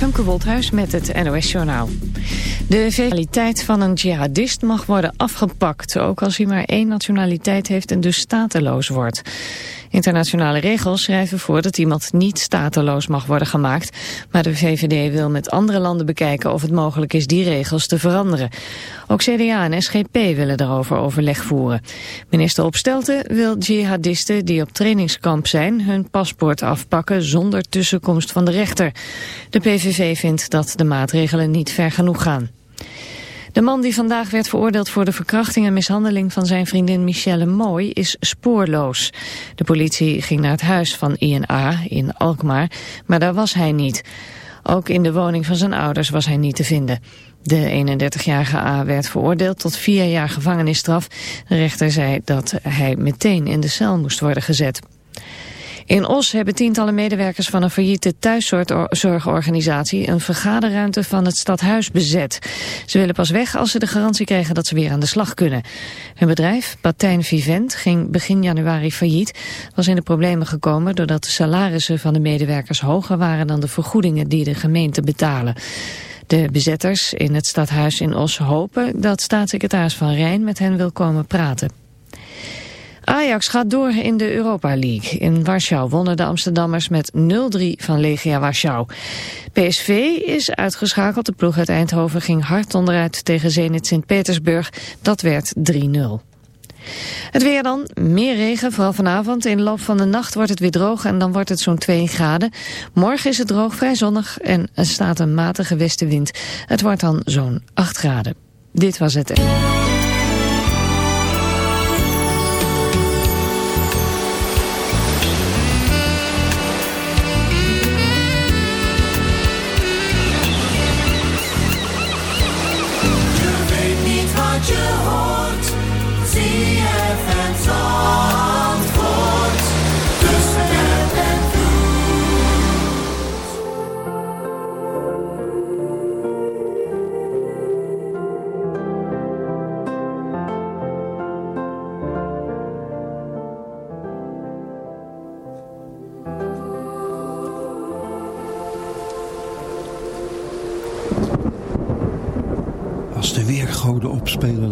Femke Wolthuis met het NOS Journaal. De vitaliteit van een jihadist mag worden afgepakt, ook als hij maar één nationaliteit heeft en dus stateloos wordt. Internationale regels schrijven voor dat iemand niet stateloos mag worden gemaakt, maar de VVD wil met andere landen bekijken of het mogelijk is die regels te veranderen. Ook CDA en SGP willen daarover overleg voeren. Minister Opstelten wil jihadisten die op trainingskamp zijn hun paspoort afpakken zonder tussenkomst van de rechter. De PVV vindt dat de maatregelen niet ver genoeg gaan. De man die vandaag werd veroordeeld voor de verkrachting en mishandeling van zijn vriendin Michelle Mooi is spoorloos. De politie ging naar het huis van INA in Alkmaar, maar daar was hij niet. Ook in de woning van zijn ouders was hij niet te vinden. De 31-jarige A werd veroordeeld tot vier jaar gevangenisstraf. De rechter zei dat hij meteen in de cel moest worden gezet. In Os hebben tientallen medewerkers van een failliete thuiszorgorganisatie een vergaderruimte van het stadhuis bezet. Ze willen pas weg als ze de garantie krijgen dat ze weer aan de slag kunnen. Hun bedrijf, Patijn Vivent, ging begin januari failliet. Was in de problemen gekomen doordat de salarissen van de medewerkers hoger waren dan de vergoedingen die de gemeente betalen. De bezetters in het stadhuis in Os hopen dat staatssecretaris Van Rijn met hen wil komen praten. Ajax gaat door in de Europa League. In Warschau wonnen de Amsterdammers met 0-3 van Legia Warschau. PSV is uitgeschakeld. De ploeg uit Eindhoven ging hard onderuit tegen Zenit Sint-Petersburg. Dat werd 3-0. Het weer dan, meer regen, vooral vanavond. In de loop van de nacht wordt het weer droog en dan wordt het zo'n 2 graden. Morgen is het droog, vrij zonnig en er staat een matige westenwind. Het wordt dan zo'n 8 graden. Dit was het.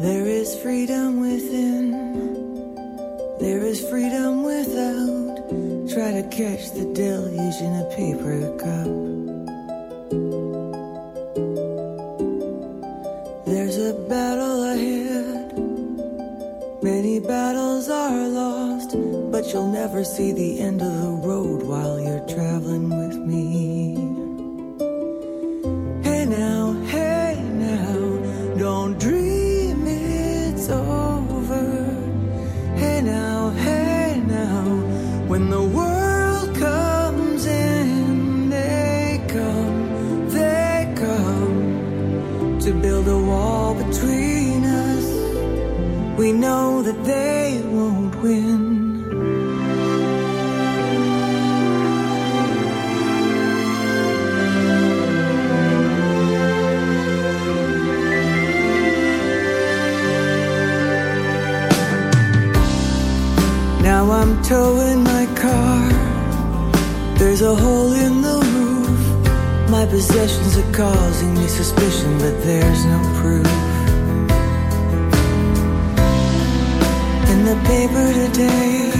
There is freedom within, there is freedom without. Try to catch the deluge in a paper cup. There's a battle ahead, many battles are lost, but you'll never see the end of the road while you're traveling with me. we know that they won't win. Now I'm towing my car. There's a hole in the roof. My possessions are causing me suspicion, but there's no proof. Paper today.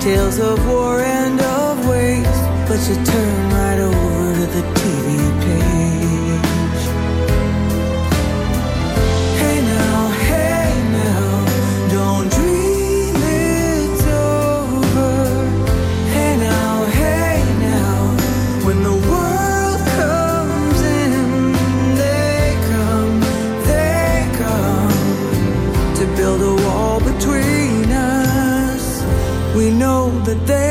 Tales of war and of waste, but you turn right over to the TV That.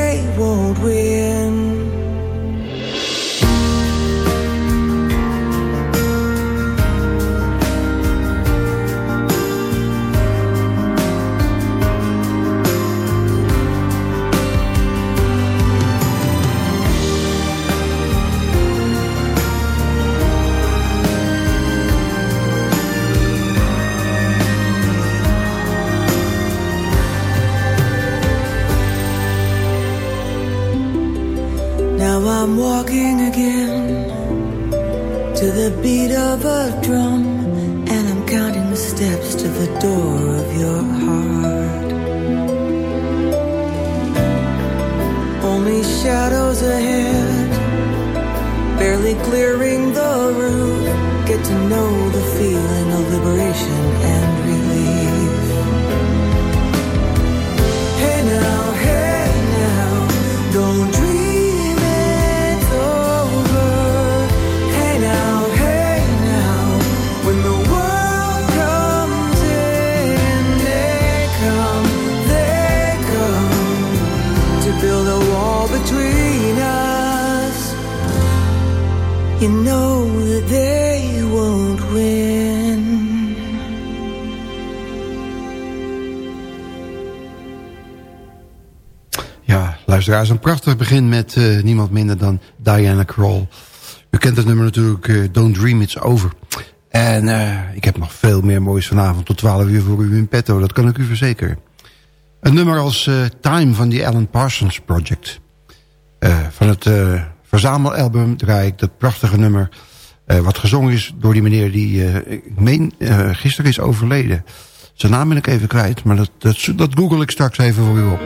Luisteraars. Een prachtig begin met uh, niemand minder dan Diana Krall. U kent het nummer natuurlijk uh, Don't Dream It's Over. En uh, ik heb nog veel meer moois vanavond tot 12 uur voor u in petto. Dat kan ik u verzekeren. Een nummer als Time van die Alan Parsons Project. van het verzamelalbum draai ik dat prachtige nummer... wat gezongen is door die meneer die, ik meen, gisteren is overleden. Zijn naam ben ik even kwijt, maar dat, dat google ik straks even voor u op.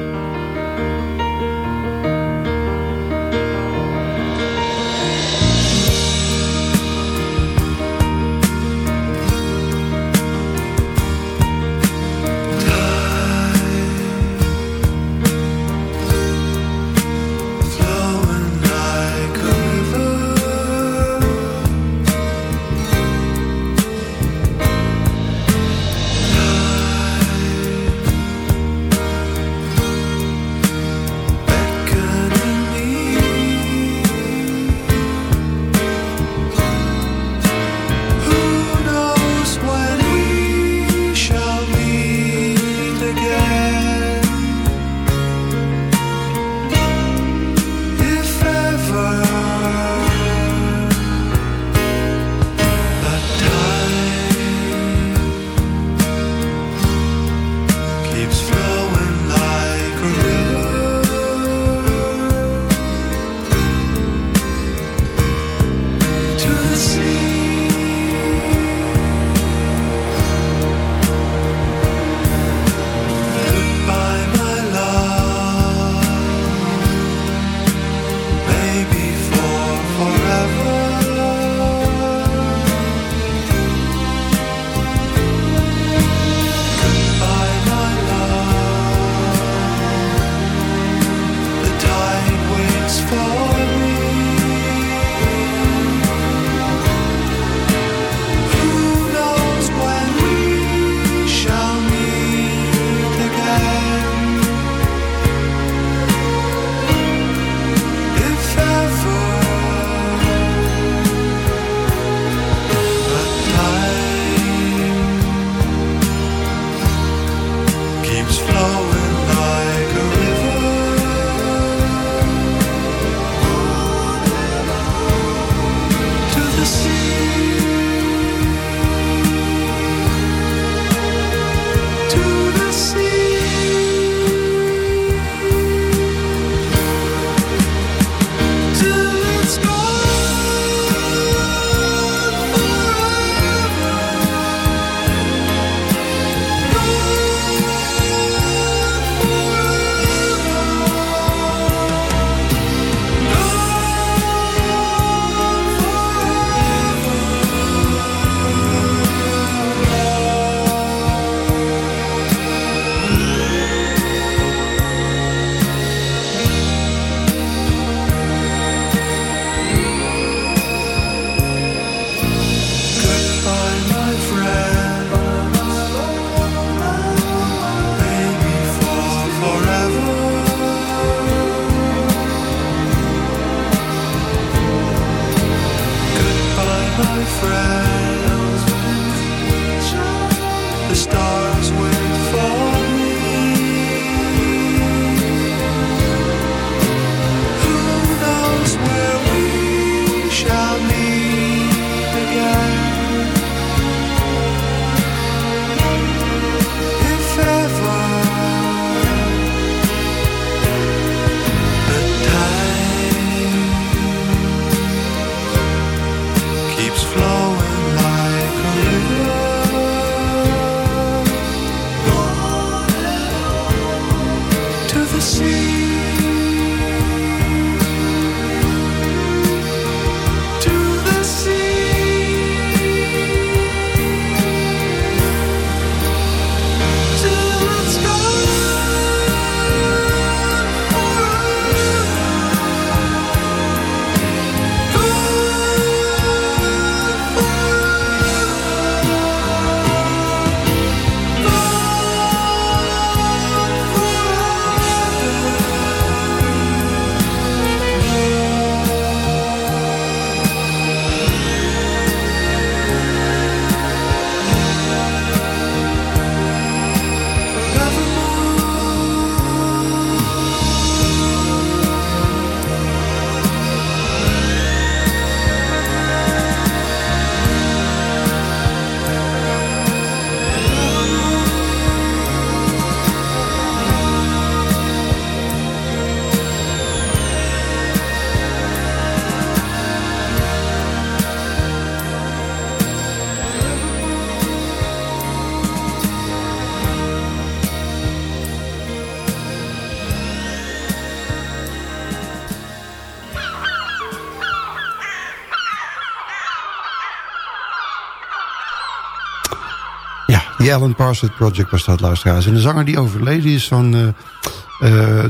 The Alan Parsons Project was dat, luisteraars. En de zanger die overleden is van uh, uh,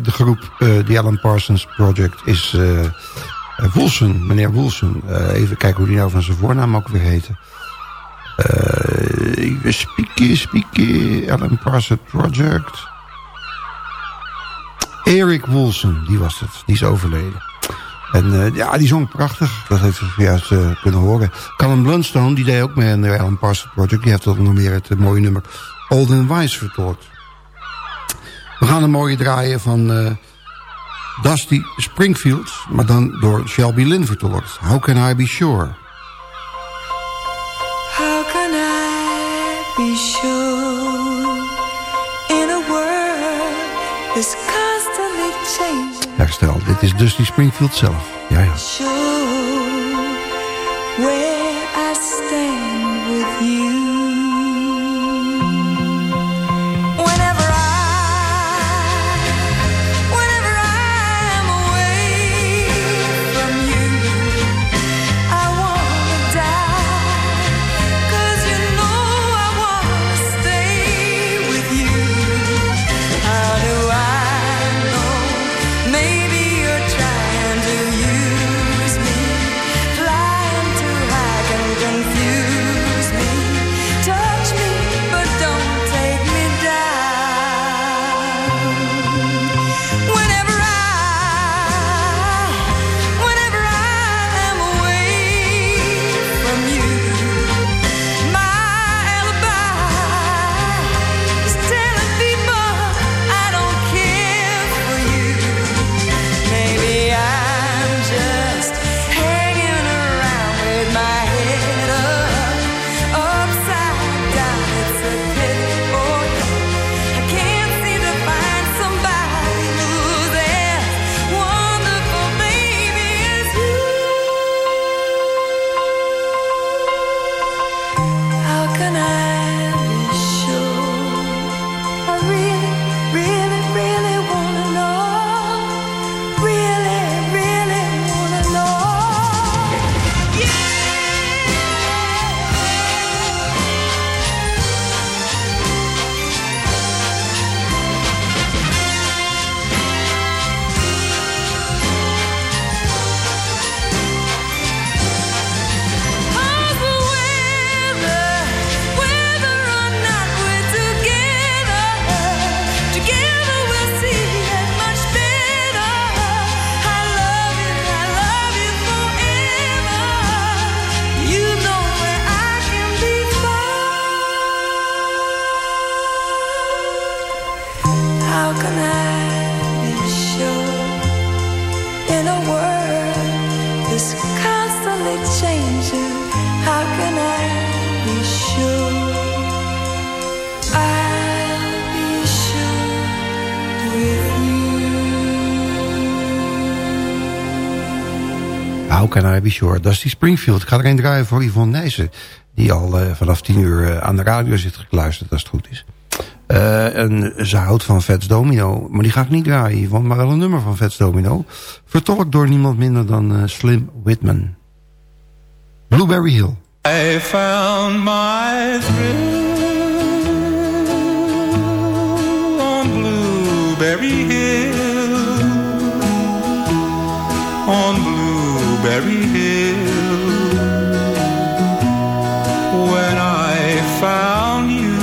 de groep uh, The Alan Parsons Project is Wilson, meneer Wilson. even kijken hoe die nou van zijn voornaam ook weer heette. Uh, spieken, spieken, Alan Parsons Project. Eric Wilson, die was het. Die is overleden. En uh, ja, die zong prachtig. Dat heeft u juist uh, kunnen horen. Callum Blunstone, die deed ook mee aan de Alan Parsons Project. Die heeft ook nog meer het uh, mooie nummer Old and Wise vertolkt. We gaan een mooie draaien van Dusty Springfield. Maar dan door Shelby Lynn vertolkt. How Can I Be Sure? How can I be sure herstel. Dit is Dusty Springfield zelf. Ja, ja. Can Shore. Die Springfield. Ik ga er een draaien voor Yvonne Nijssen. Die al uh, vanaf tien uur uh, aan de radio zit gekluisterd, als het goed is. Uh, en ze houdt van Vets Domino. Maar die ga ik niet draaien, Yvonne. Maar wel een nummer van Vets Domino. Vertolkt door niemand minder dan Slim Whitman. Blueberry Hill. I found my thrill on Blueberry Hill. Blueberry Hill. When I found you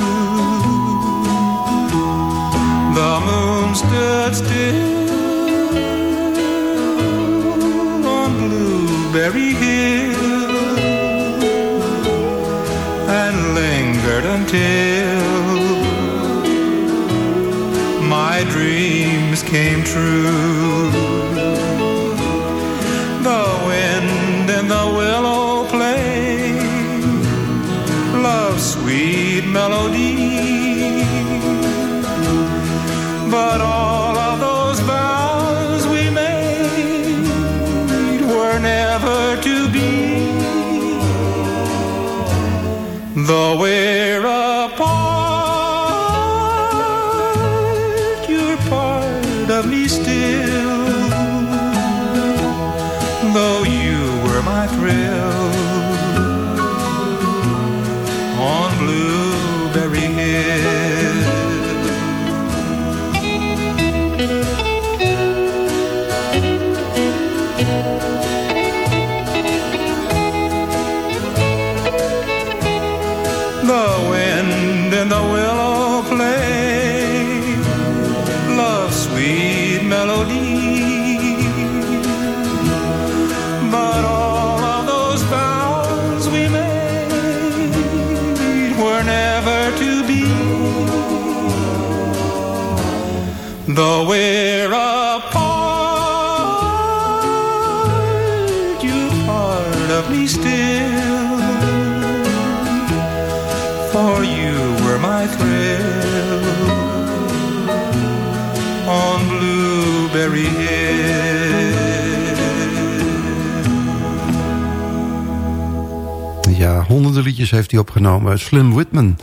the moon stood still on Blueberry Hill and lingered until my dreams came true Though we're apart, you're part of me still. For you were my thrill on Blueberry Hill. Ja, honderden liedjes heeft hij opgenomen. Slim Whitman.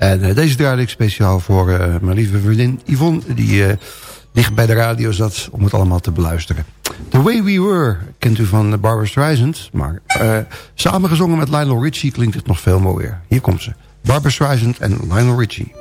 En uh, deze draaide ik speciaal voor uh, mijn lieve vriendin Yvonne... die uh, dicht bij de radio zat om het allemaal te beluisteren. The Way We Were kent u van Barbara Streisand... maar samengezongen met Lionel Richie klinkt het nog veel mooier. Hier komt ze. Barbara Streisand en Lionel Richie.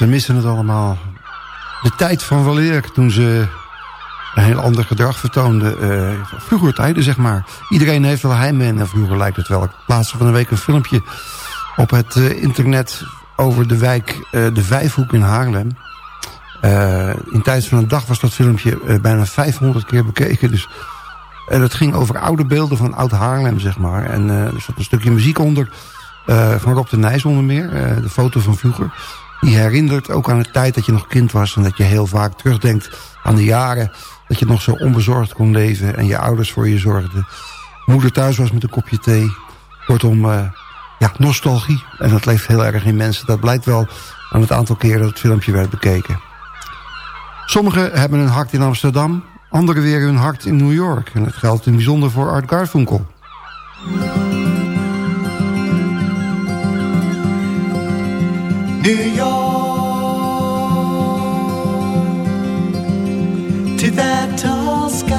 Ze missen het allemaal. De tijd van Waleer, toen ze een heel ander gedrag vertoonde. Uh, vroeger tijden, zeg maar. Iedereen heeft wel heimwee en vroeger lijkt het wel. Ik plaatste van de week een filmpje op het uh, internet... over de wijk uh, De Vijfhoek in Haarlem. in tijdens van een dag was dat filmpje bijna 500 keer bekeken. Dus en het ging over oude beelden van oud Haarlem, zeg maar. En er zat een stukje muziek onder... van Rob de Nijs onder meer, de foto van vroeger. Die herinnert ook aan de tijd dat je nog kind was... en dat je heel vaak terugdenkt aan de jaren... dat je nog zo onbezorgd kon leven en je ouders voor je zorgden. Moeder thuis was met een kopje thee. Kortom, uh, ja, nostalgie. En dat leeft heel erg in mensen. Dat blijkt wel aan het aantal keren dat het filmpje werd bekeken. Sommigen hebben een hart in Amsterdam... anderen weer hun hart in New York. En dat geldt in bijzonder voor Art Garfunkel. New York. To that tall skyline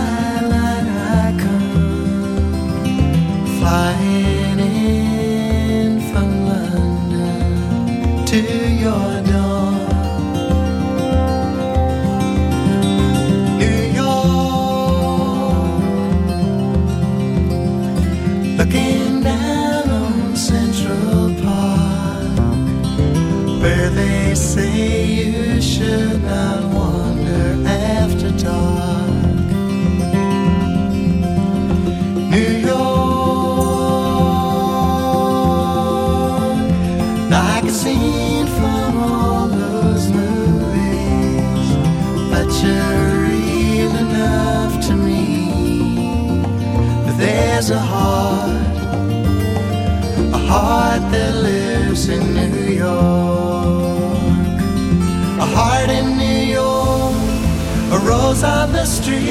on the street.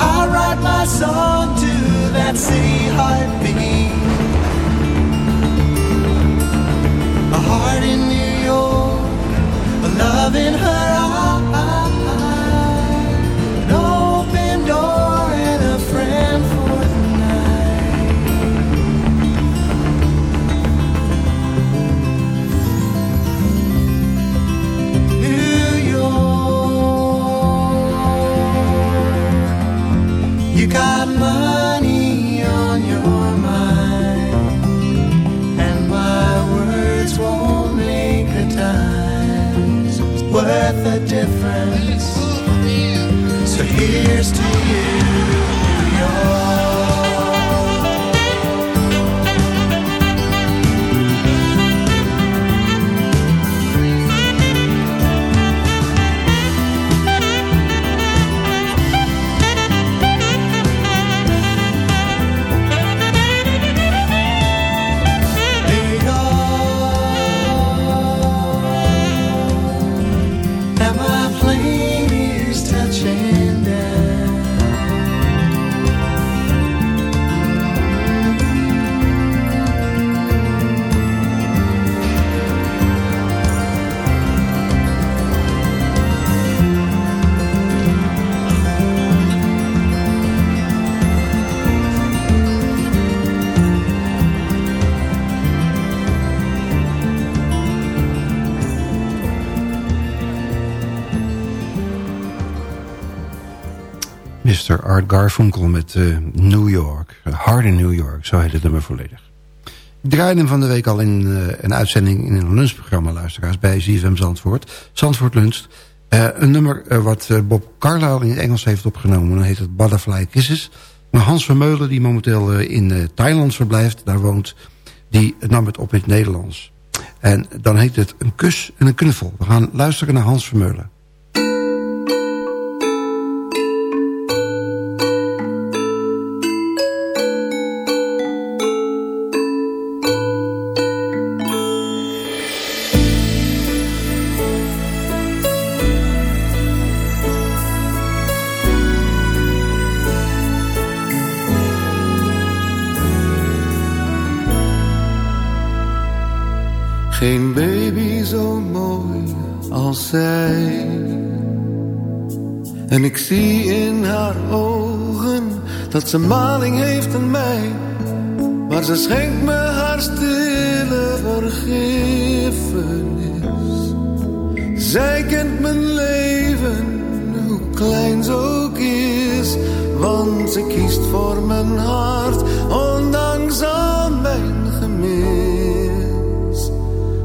I write my song to that city heartbeat. A heart in New York, a love in her years Garfunkel met eh, New York. Hard in New York, zo heet het nummer volledig. Ik draaide hem van de week al in eh, een uitzending in een lunchprogramma, luisteraars, bij ZFM Zandvoort. Zandvoort Lunch. Eh, een nummer wat Bob Carlyle in het Engels heeft opgenomen. Dan heet het Butterfly Kisses. Maar Hans Vermeulen, die momenteel in Thailand verblijft, daar woont, die nam het op in het Nederlands. En dan heet het Een kus en een knuffel. We gaan luisteren naar Hans Vermeulen. Geen baby zo mooi als zij. En ik zie in haar ogen dat ze maling heeft aan mij. Maar ze schenkt me haar stille vergiffenis. Zij kent mijn leven, hoe klein ze ook is. Want ze kiest voor mijn hart, ondanks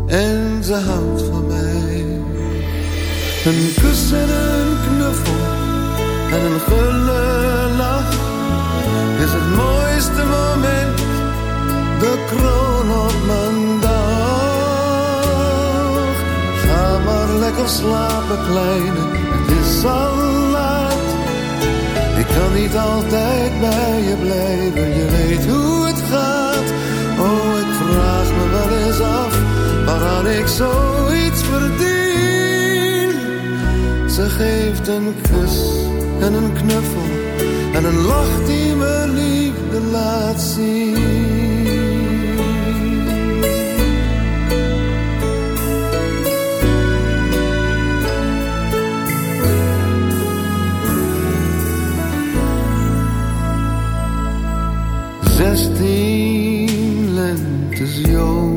En ze houdt van mij. Een kus en een knuffel en een gulle lach is het mooiste moment, de kroon op mijn dag. Ga maar lekker slapen, kleine, het is al laat. Ik kan niet altijd bij je blijven, je weet hoe het gaat. Oh, ik vraag me wel eens af, waaraan ik zoiets verdien. Ze geeft een kus en een knuffel en een lach die me liefde laat zien. Zestien lentes jong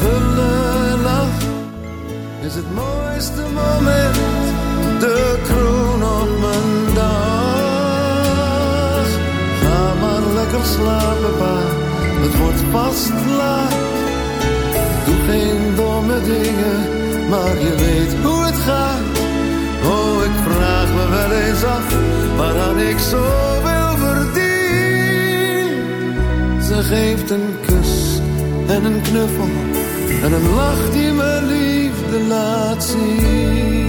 gulle lach is het mooiste moment, de kroon op mijn dag. Ga maar lekker slapen, pa, het wordt vast laat. Doe geen domme dingen, maar je weet hoe het gaat. Oh, ik vraag me wel eens af, waaraan ik zoveel verdien. Ze geeft een kus en een knuffel en een lach die me liefde laat zien.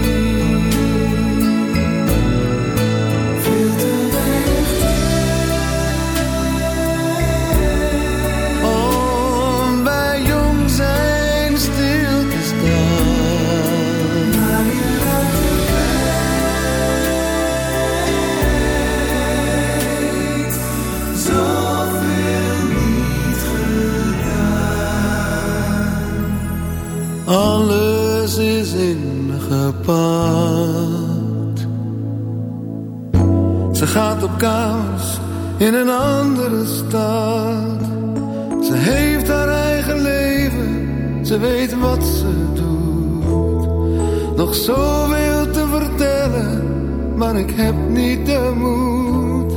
pad. Ze gaat op kaas in een andere stad. Ze heeft haar eigen leven, ze weet wat ze doet. Nog zoveel te vertellen, maar ik heb niet de moed.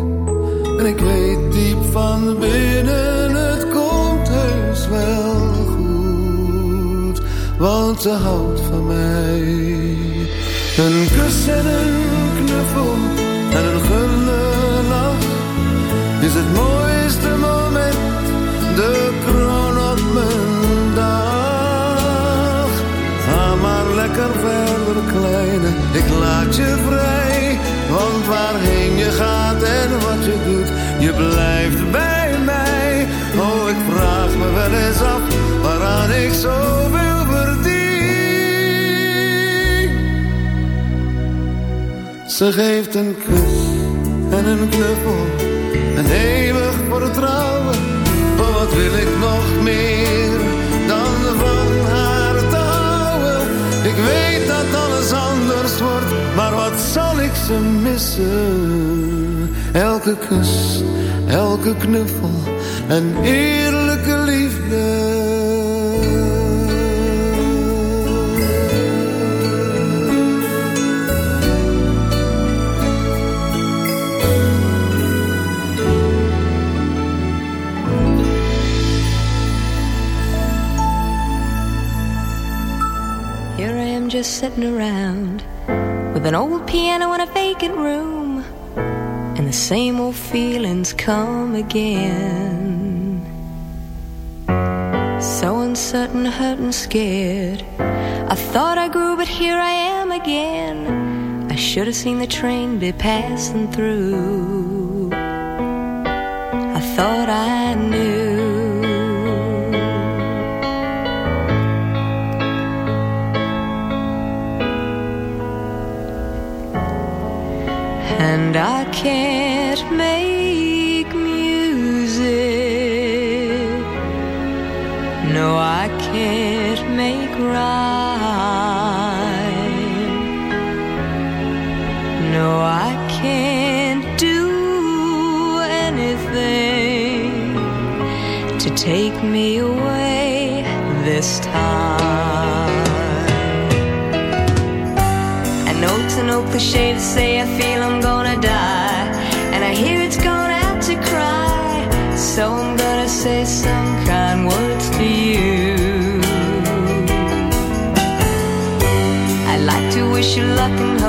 En ik weet diep van binnen, het komt heus wel goed. Want ze houdt van mij. Een kus en een knuffel en een gullenlach is het mooiste moment, de kroon op mijn dag. Ga maar lekker verder, kleine, ik laat je vrij. Want waarheen je gaat en wat je doet, je blijft bij mij. Oh, ik vraag me wel eens af, waaraan ik zoveel Ze geeft een kus en een knuffel en eeuwig vertrouwen. Oh, wat wil ik nog meer dan van haar te houden? Ik weet dat alles anders wordt, maar wat zal ik ze missen? Elke kus, elke knuffel en eerlijke sitting around with an old piano in a vacant room, and the same old feelings come again. So uncertain, hurt, and scared. I thought I grew, but here I am again. I should have seen the train be passing through. I thought I knew. And I can't make music. No, I can't make rhyme. No, I can't do anything to take me away this time. I know it's an old cliche to say I feel nothing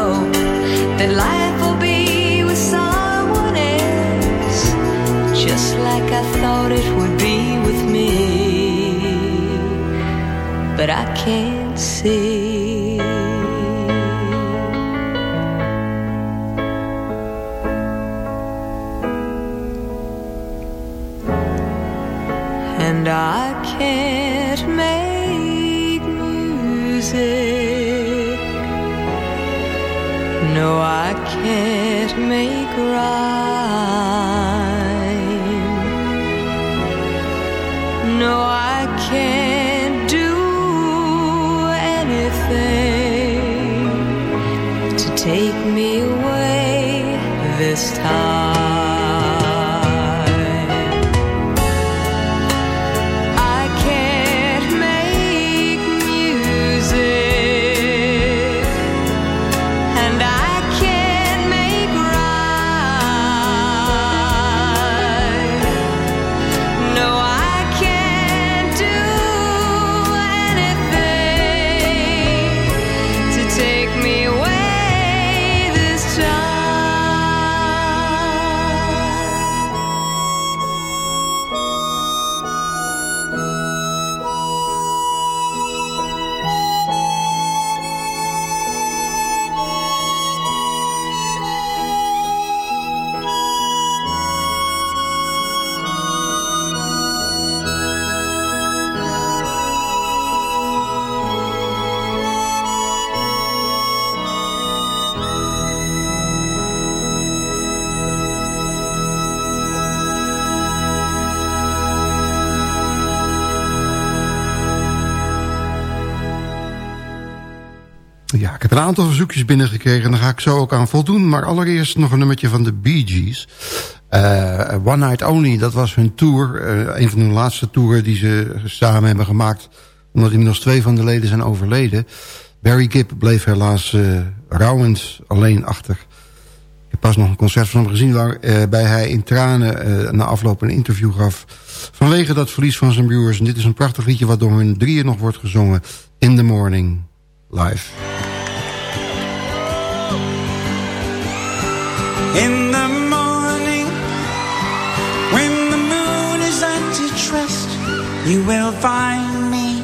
heb een aantal verzoekjes binnengekregen en daar ga ik zo ook aan voldoen. Maar allereerst nog een nummertje van de Bee Gees. Uh, One Night Only, dat was hun tour. Uh, een van hun laatste toeren die ze samen hebben gemaakt. Omdat inmiddels twee van de leden zijn overleden. Barry Gibb bleef helaas uh, rouwend alleen achter. Ik heb pas nog een concert van hem gezien... waarbij hij in tranen na afloop een interview gaf... vanwege dat verlies van zijn broers. En dit is een prachtig liedje wat door hun drieën nog wordt gezongen. In the Morning, live. In the morning, when the moon is rest, you will find me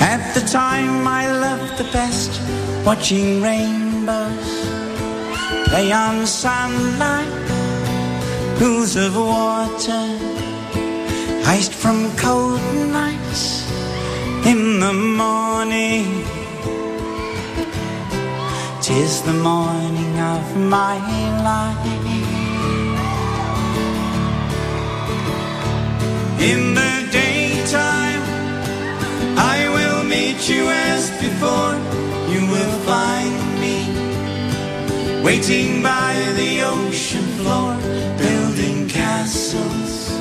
at the time I love the best, watching rainbows play on sunlight, pools of water, iced from cold nights. In the morning Tis the morning of my life. In the daytime, I will meet you as before. You will find me waiting by the ocean floor, building castles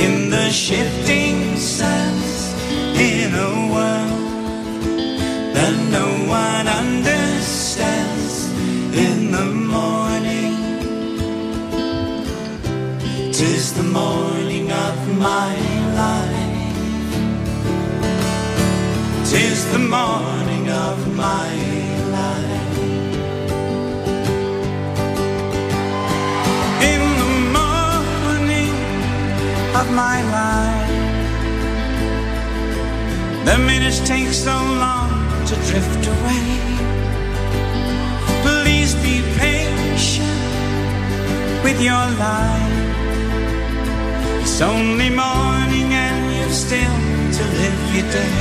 in the shifting sands in a the morning of my life. Tis the morning of my life. In the morning of my life. The minutes take so long to drift away. Please be patient with your life. It's only morning and you've still to live your day.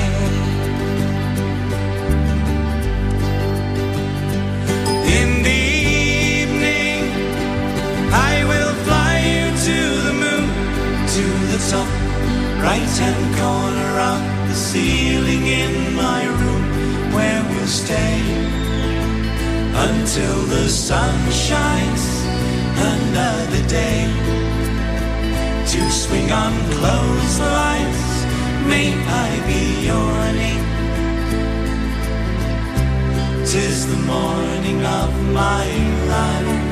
In the evening, I will fly you to the moon, to the top right hand corner of the ceiling in my room where we'll stay until the sun shines another day to swing on clotheslines may I be yawning tis the morning of my life.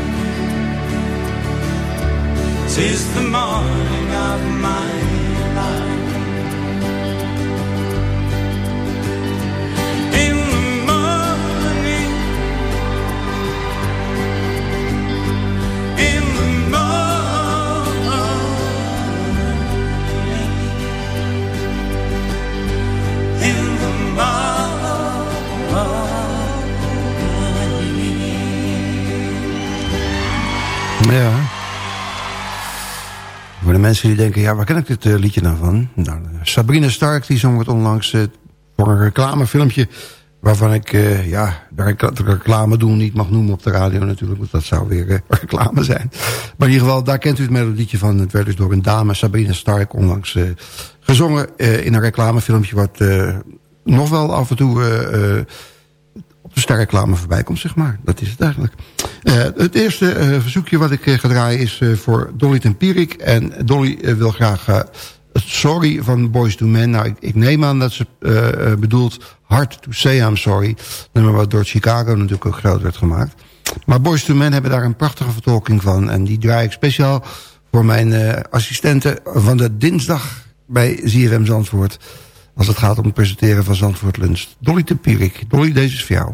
Tis the morning of my life Ja. Voor de mensen die denken, ja, waar ken ik dit uh, liedje nou van? Nou, Sabrina Stark, die zong het onlangs uh, voor een reclamefilmpje... waarvan ik, uh, ja, de reclame doen niet mag noemen op de radio natuurlijk... want dat zou weer reclame zijn. Maar in ieder geval, daar kent u het melodietje van. Het werd dus door een dame, Sabrina Stark, onlangs gezongen... in een reclamefilmpje wat nog wel af en toe op de sterreclame voorbij komt, zeg maar. Dat is het eigenlijk. Uh, het eerste uh, verzoekje wat ik uh, ga draaien is voor Dolly Tempierik. En Dolly wil graag Sorry van Boys to Men. Nou, ik, ik neem aan dat ze bedoelt Hard to Say I'm Sorry. Nummer wat door Chicago natuurlijk ook groot werd gemaakt. Maar Boys to Men hebben daar een prachtige vertolking van. En die draai ik speciaal voor mijn assistenten van de dinsdag bij ZFM Zandvoort als het gaat om het presenteren van Zandvoort Lunch. Dolly Tempierik. Dolly, deze is voor jou.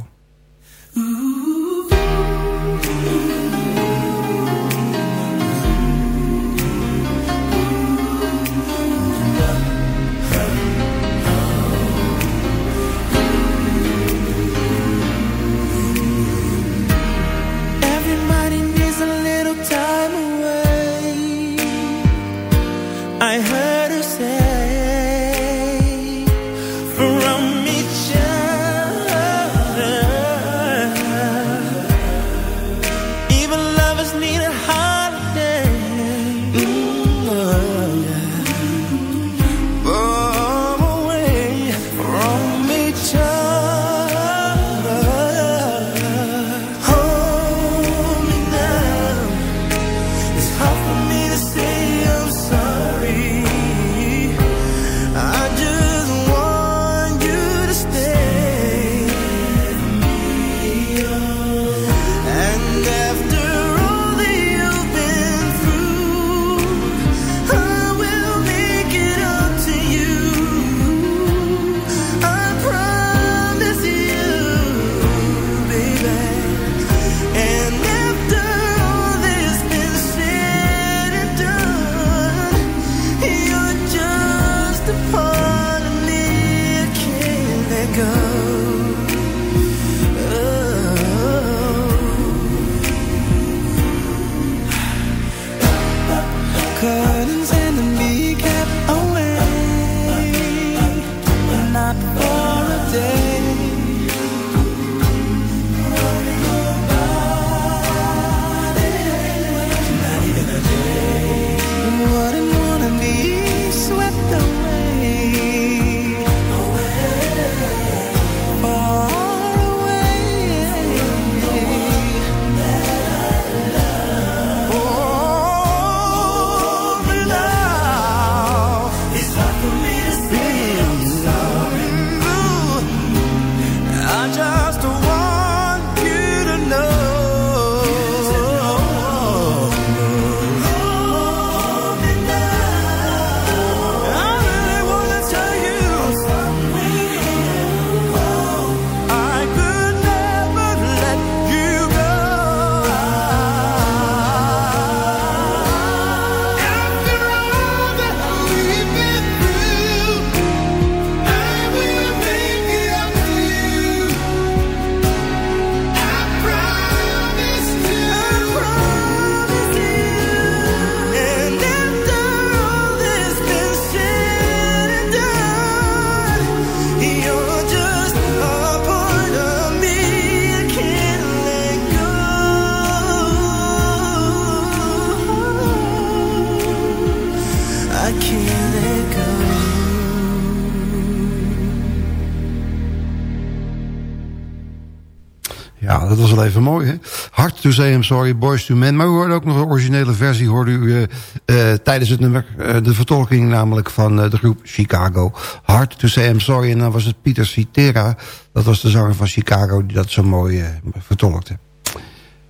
Mooi, hè? Hard to say I'm sorry, Boys to Men. Maar u hoorde ook nog een originele versie, hoorde u uh, uh, tijdens het nummer. Uh, de vertolking namelijk van de groep Chicago. Hard to say I'm sorry. En dan was het Pieter Citera, dat was de zanger van Chicago... die dat zo mooi vertolkte.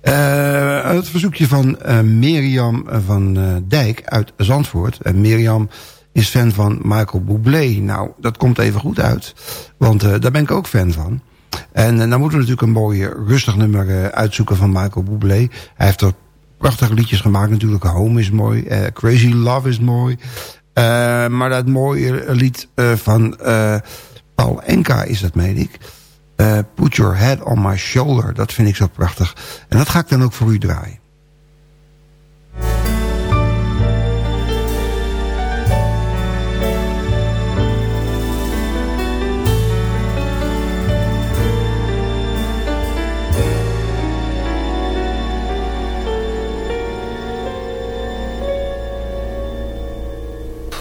het verzoekje van Mirjam van Dijk uit Zandvoort. En Mirjam is fan van Michael Bublé. Nou, dat komt even goed uit. Want daar ben ik ook fan van. En dan moeten we natuurlijk een mooi rustig nummer uh, uitzoeken van Michael Bublé. Hij heeft er prachtige liedjes gemaakt natuurlijk. Home is mooi, Crazy Love is mooi. Maar dat mooie lied van Paul Enka is dat, meen ik. Put Your Head on My Shoulder, dat vind ik zo prachtig. En dat ga ik dan ook voor u draaien.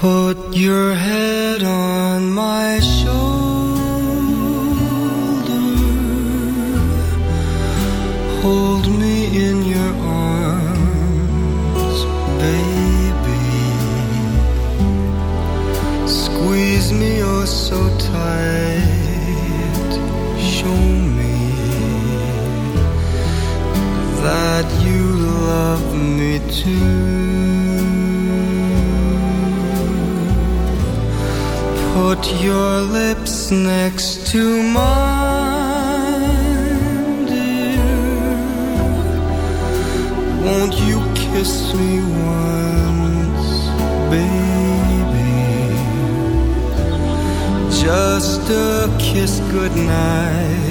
Put your head on my shoulder. Hold me in next to mine, dear. Won't you kiss me once, baby? Just a kiss goodnight,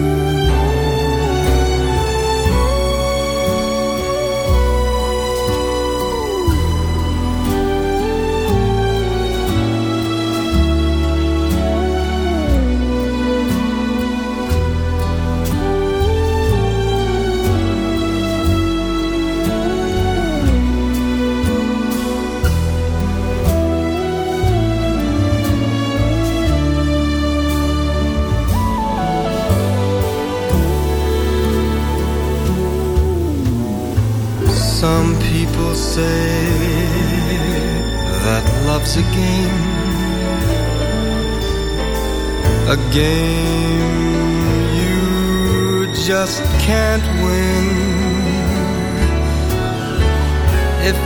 just can't win. If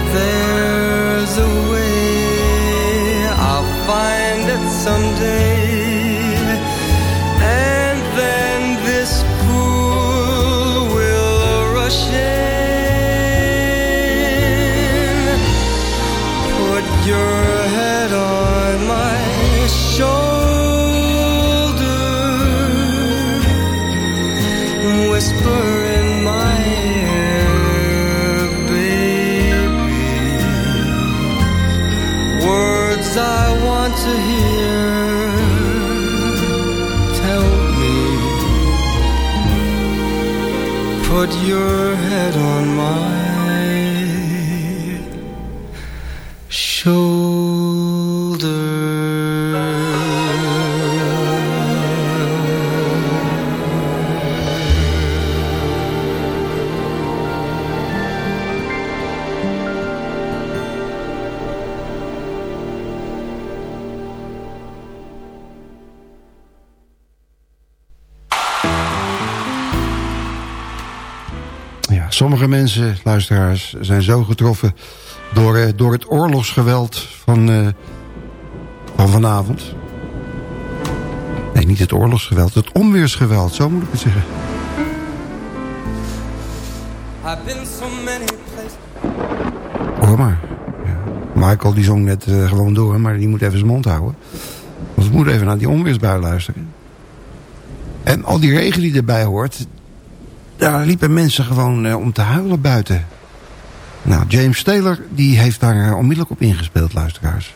sommige mensen, luisteraars, zijn zo getroffen... door, uh, door het oorlogsgeweld van, uh, van vanavond. Nee, niet het oorlogsgeweld, het onweersgeweld, zo moet ik het zeggen. Hoor maar. Ja. Michael die zong net uh, gewoon door, maar die moet even zijn mond houden. Want we moeten even naar die onweersbui luisteren. En al die regen die erbij hoort... daar liepen mensen gewoon uh, om te huilen buiten. Nou, James Taylor die heeft daar uh, onmiddellijk op ingespeeld, luisteraars.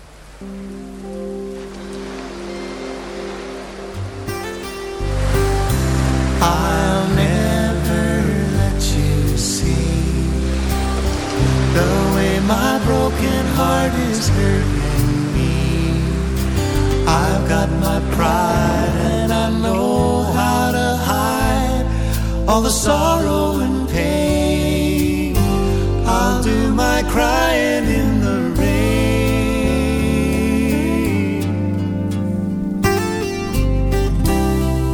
My broken heart is hurting me I've got my pride and I know All the sorrow and pain. I'll do my crying in the rain.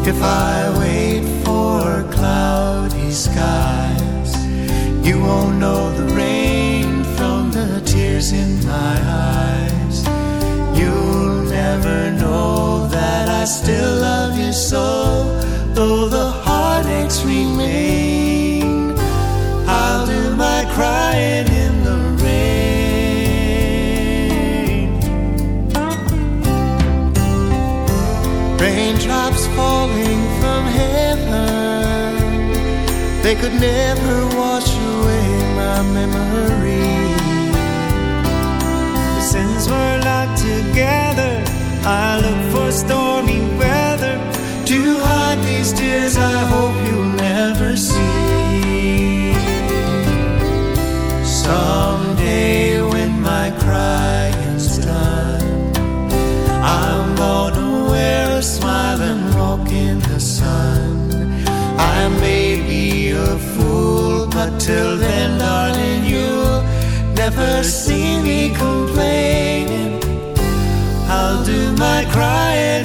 If I wait for cloudy skies You won't know the rain from the tears in my eyes. You'll never know that I still love you so Though the I'll do my crying in the rain. Raindrops falling from heaven. They could never wash away my memory. Locked together. I look for stormy weather. To hide these tears. I hope you'll till then darling you'll never see me complaining. I'll do my crying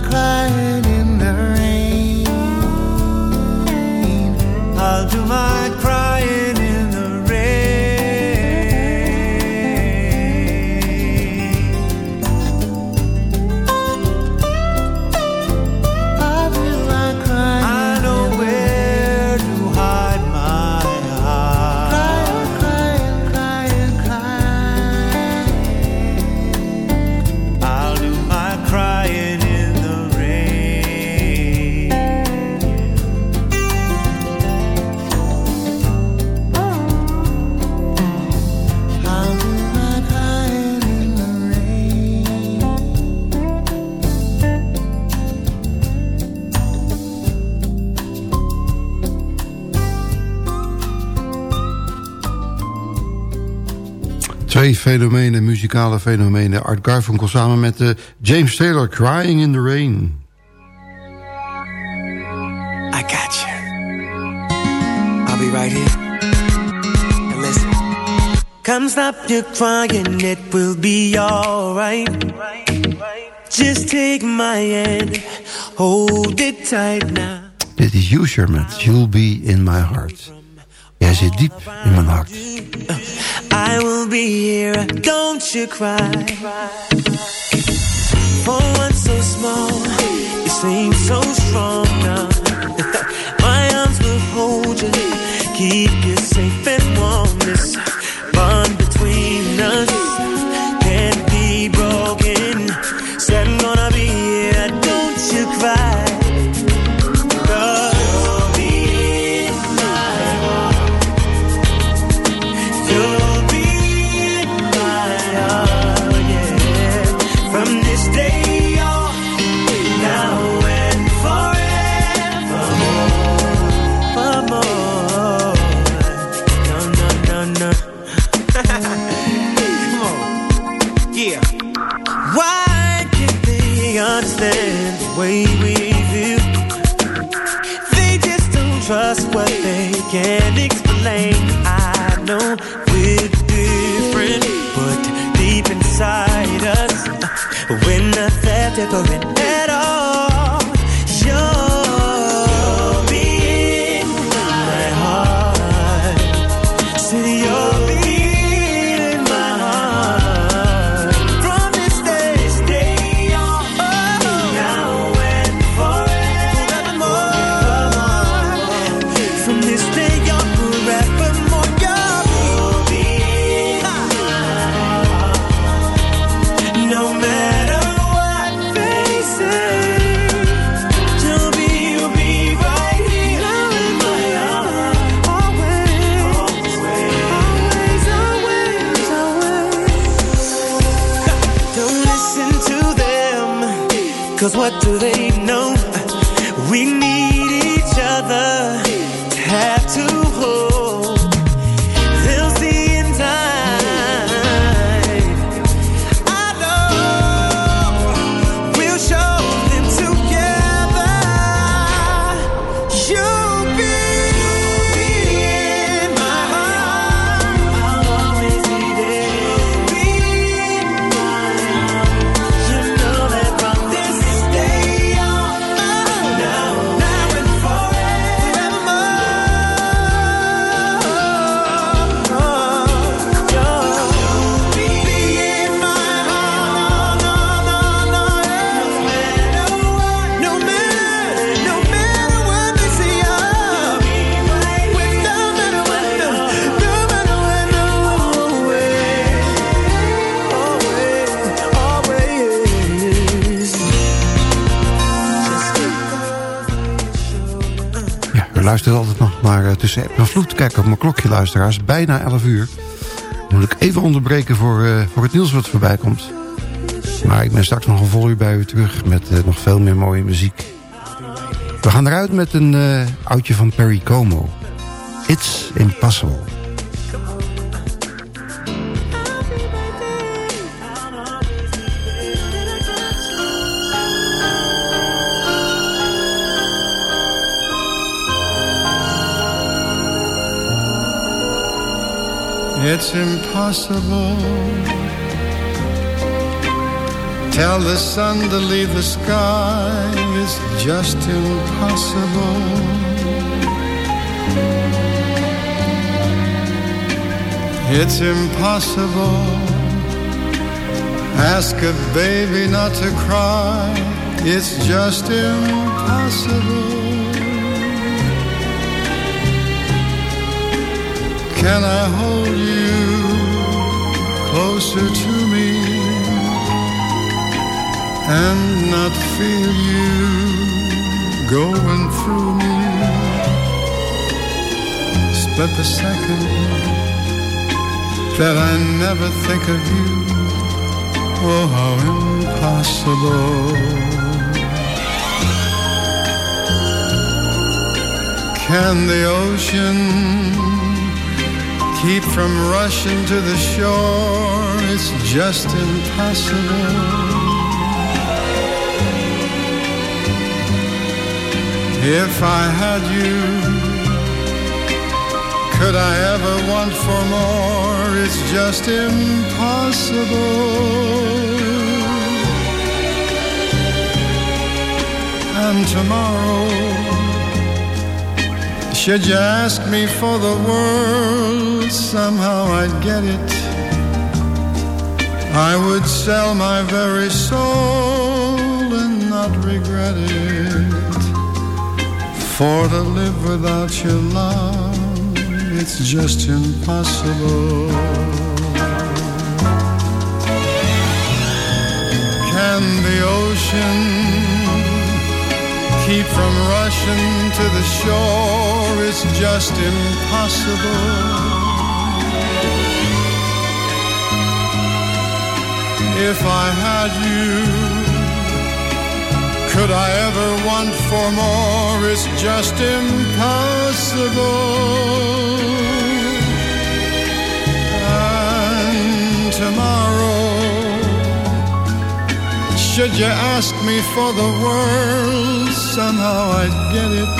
crying in the rain. I'll do my Twee fenomenen, muzikale fenomenen. Art Garfunkel samen met uh, James Taylor, Crying in the Rain. I got you. I'll be right here. And listen. Come stop your crying, it will be alright. Just take my hand, hold it tight now. Dit is Usher met You'll Be In My Heart. Jij zit diep in mijn hart. I will be here, don't you cry. For one so small, you seem so strong now. My arms will hold you, keep you safe and warm. This they can explain. I know we're different, but deep inside us, we're not that different luister altijd nog naar uh, Tussen App en Vloed. Op mijn klokje, luisteraars. Bijna 11 uur. moet ik even onderbreken voor, uh, voor het nieuws wat voorbij komt. Maar ik ben straks nog een vol uur bij u terug met uh, nog veel meer mooie muziek. We gaan eruit met een oudje van Perry Como. It's Impossible. It's impossible. Tell the sun to leave the sky. It's just impossible. It's impossible. Ask a baby not to cry. It's just impossible. Can I hold you closer to me and not feel you going through me? Split the second that I never think of you. Oh, how impossible. Can the ocean keep from rushing to the shore. It's just impossible. If I had you, could I ever want for more? It's just impossible. And tomorrow should you ask me for the world, somehow I'd get it. I would sell my very soul and not regret it. For to live without your love, it's just impossible. Can the ocean keep from rushing to the shore is just impossible. If I had you, could I ever want for more? It's just impossible. And tomorrow should you ask me for the world, somehow I'd get it.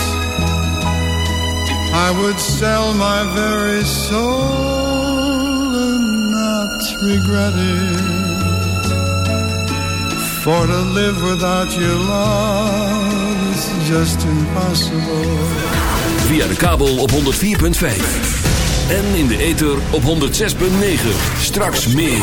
I would sell my very soul and not regret it. For to live without your love is just impossible. Via de kabel op 104.5. En in de ether op 106.9. Straks meer.